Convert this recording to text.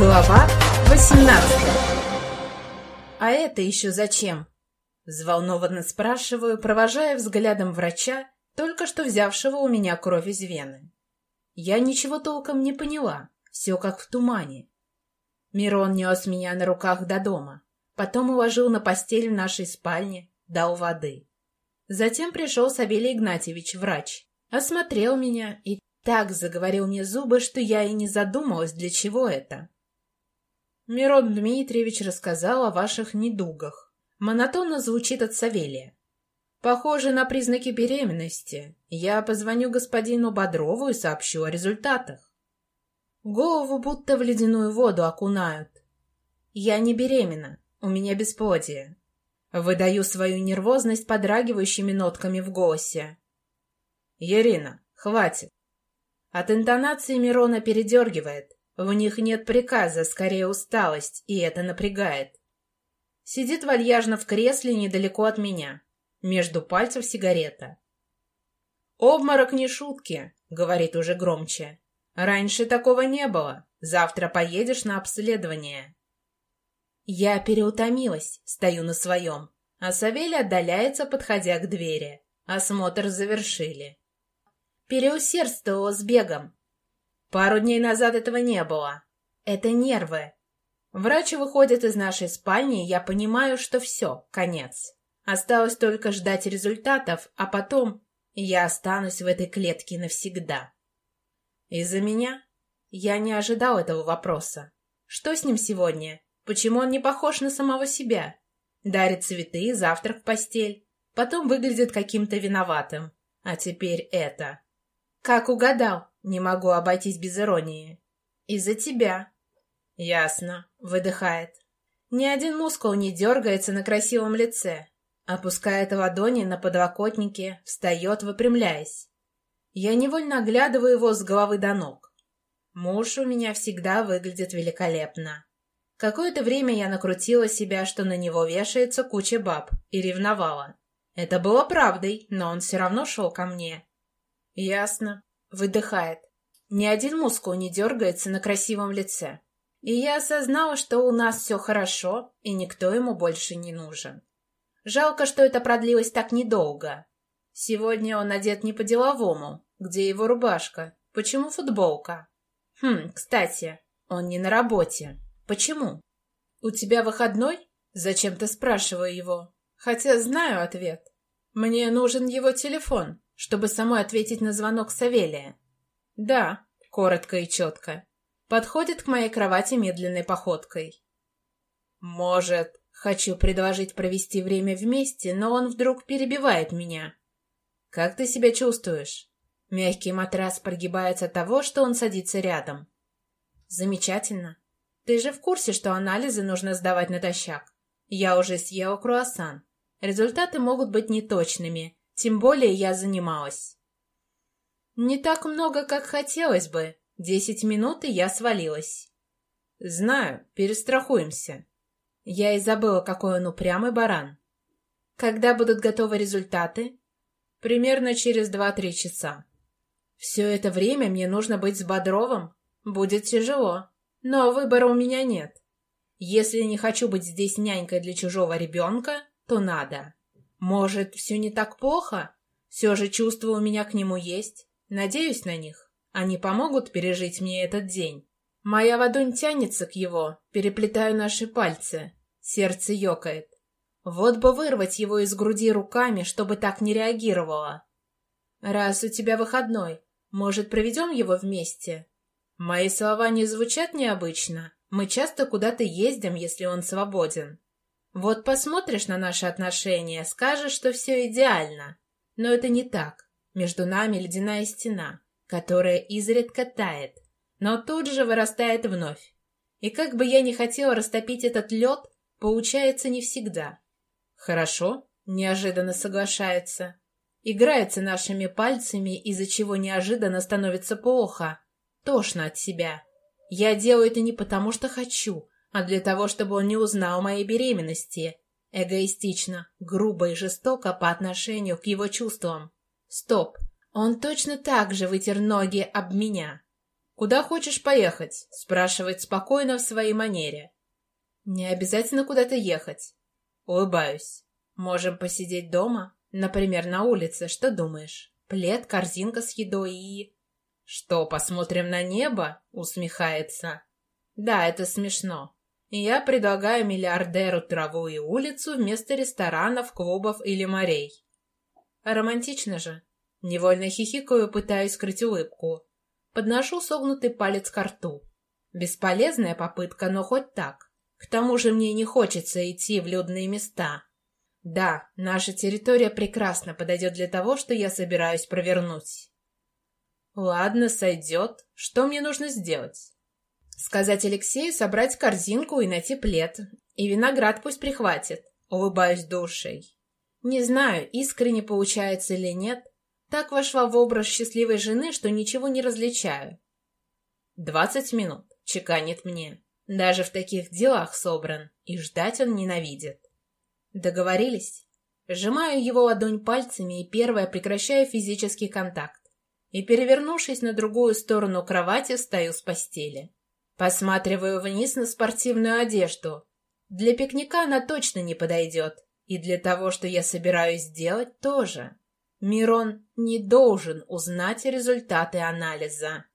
Глава 18 «А это еще зачем?» Взволнованно спрашиваю, провожая взглядом врача, только что взявшего у меня кровь из вены. Я ничего толком не поняла, все как в тумане. Мирон нес меня на руках до дома, потом уложил на постель в нашей спальне, дал воды. Затем пришел Савелий Игнатьевич, врач, осмотрел меня и так заговорил мне зубы, что я и не задумалась, для чего это. Мирон Дмитриевич рассказал о ваших недугах. Монотонно звучит от Савелия. Похоже на признаки беременности. Я позвоню господину Бодрову и сообщу о результатах. Голову будто в ледяную воду окунают. Я не беременна, у меня бесплодие. Выдаю свою нервозность подрагивающими нотками в голосе. Ирина, хватит. От интонации Мирона передергивает. В них нет приказа, скорее усталость, и это напрягает. Сидит вальяжно в кресле недалеко от меня. Между пальцев сигарета. «Обморок не шутки», — говорит уже громче. «Раньше такого не было. Завтра поедешь на обследование». Я переутомилась, стою на своем, а Савелий отдаляется, подходя к двери. Осмотр завершили. Переусердствовала с бегом, Пару дней назад этого не было. Это нервы. Врач выходит из нашей спальни, и я понимаю, что все, конец. Осталось только ждать результатов, а потом я останусь в этой клетке навсегда. Из-за меня? Я не ожидал этого вопроса. Что с ним сегодня? Почему он не похож на самого себя? Дарит цветы, завтрак в постель. Потом выглядит каким-то виноватым. А теперь это. Как угадал? Не могу обойтись без иронии. Из-за тебя. Ясно. Выдыхает. Ни один мускул не дергается на красивом лице. Опускает ладони на подлокотники, встает, выпрямляясь. Я невольно оглядываю его с головы до ног. Муж у меня всегда выглядит великолепно. Какое-то время я накрутила себя, что на него вешается куча баб, и ревновала. Это было правдой, но он все равно шел ко мне. Ясно. Выдыхает. Ни один мускул не дергается на красивом лице. И я осознала, что у нас все хорошо, и никто ему больше не нужен. Жалко, что это продлилось так недолго. Сегодня он одет не по-деловому. Где его рубашка? Почему футболка? Хм, кстати, он не на работе. Почему? У тебя выходной? Зачем-то спрашиваю его. Хотя знаю ответ. Мне нужен его телефон чтобы самой ответить на звонок Савелия. «Да», — коротко и четко. Подходит к моей кровати медленной походкой. «Может, хочу предложить провести время вместе, но он вдруг перебивает меня. Как ты себя чувствуешь?» Мягкий матрас прогибается от того, что он садится рядом. «Замечательно. Ты же в курсе, что анализы нужно сдавать натощак? Я уже съела круассан. Результаты могут быть неточными, тем более я занималась. Не так много, как хотелось бы. Десять минут, и я свалилась. Знаю, перестрахуемся. Я и забыла, какой он упрямый баран. Когда будут готовы результаты? Примерно через два-три часа. Все это время мне нужно быть с Бодровым. Будет тяжело, но выбора у меня нет. Если не хочу быть здесь нянькой для чужого ребенка, то надо. Может, все не так плохо? Все же чувства у меня к нему есть. Надеюсь на них. Они помогут пережить мне этот день. Моя ладонь тянется к его, переплетаю наши пальцы. Сердце ёкает. Вот бы вырвать его из груди руками, чтобы так не реагировало. Раз у тебя выходной, может, проведем его вместе? Мои слова не звучат необычно. Мы часто куда-то ездим, если он свободен. Вот посмотришь на наши отношения, скажешь, что все идеально. Но это не так. Между нами ледяная стена, которая изредка тает, но тут же вырастает вновь. И как бы я ни хотела растопить этот лед, получается не всегда. Хорошо, неожиданно соглашается. Играется нашими пальцами, из-за чего неожиданно становится плохо. Тошно от себя. Я делаю это не потому, что хочу, а для того, чтобы он не узнал моей беременности. Эгоистично, грубо и жестоко по отношению к его чувствам. Стоп, он точно так же вытер ноги об меня. «Куда хочешь поехать?» — спрашивает спокойно в своей манере. «Не обязательно куда-то ехать». Улыбаюсь. «Можем посидеть дома? Например, на улице. Что думаешь? Плед, корзинка с едой и...» «Что, посмотрим на небо?» — усмехается. «Да, это смешно. Я предлагаю миллиардеру траву и улицу вместо ресторанов, клубов или морей. Романтично же. Невольно хихикаю, пытаюсь скрыть улыбку. Подношу согнутый палец к рту. Бесполезная попытка, но хоть так. К тому же мне не хочется идти в людные места. Да, наша территория прекрасно подойдет для того, что я собираюсь провернуть. Ладно, сойдет. Что мне нужно сделать? Сказать Алексею собрать корзинку и найти плед. И виноград пусть прихватит. Улыбаюсь душей. Не знаю, искренне получается или нет. Так вошла в образ счастливой жены, что ничего не различаю. Двадцать минут. Чеканит мне. Даже в таких делах собран. И ждать он ненавидит. Договорились? Сжимаю его ладонь пальцами и первое прекращаю физический контакт. И, перевернувшись на другую сторону кровати, стою с постели. Посматриваю вниз на спортивную одежду. Для пикника она точно не подойдет. И для того, что я собираюсь сделать, тоже. Мирон не должен узнать результаты анализа.